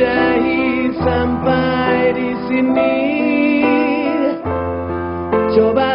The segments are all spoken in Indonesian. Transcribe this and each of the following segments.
sudahi sampai di sini. Coba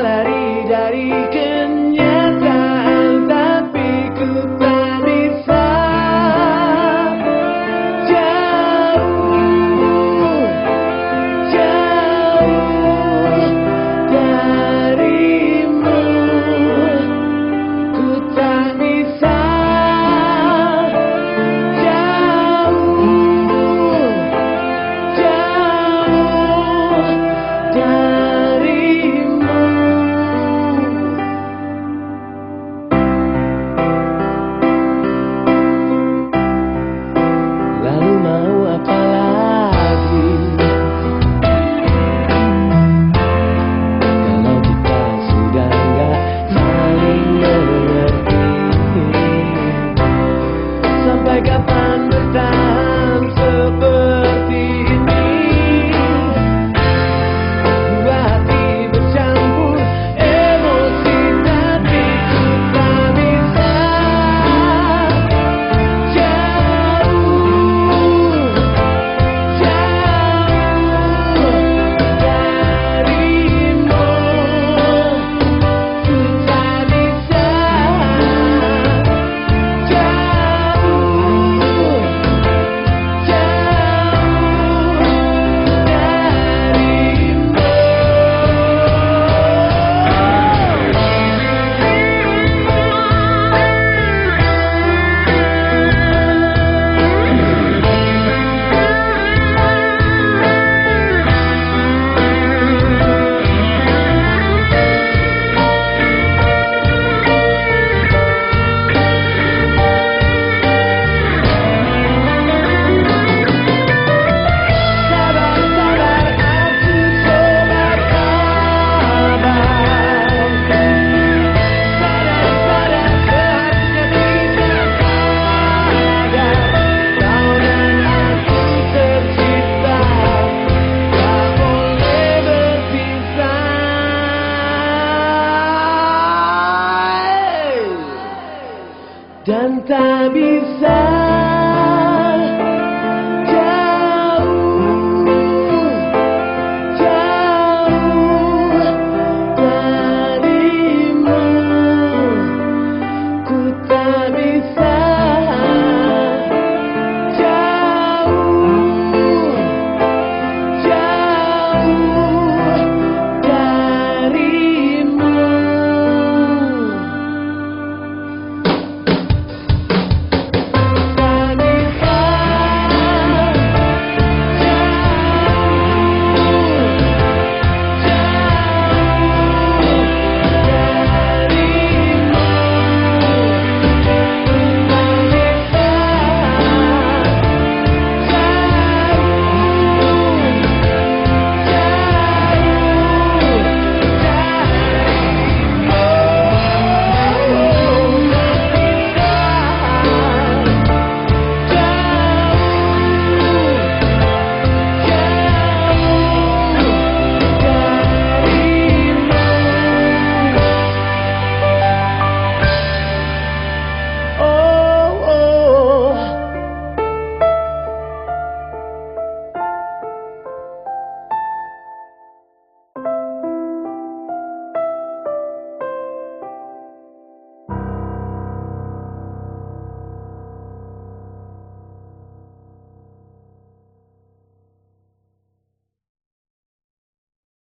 dan tak bisa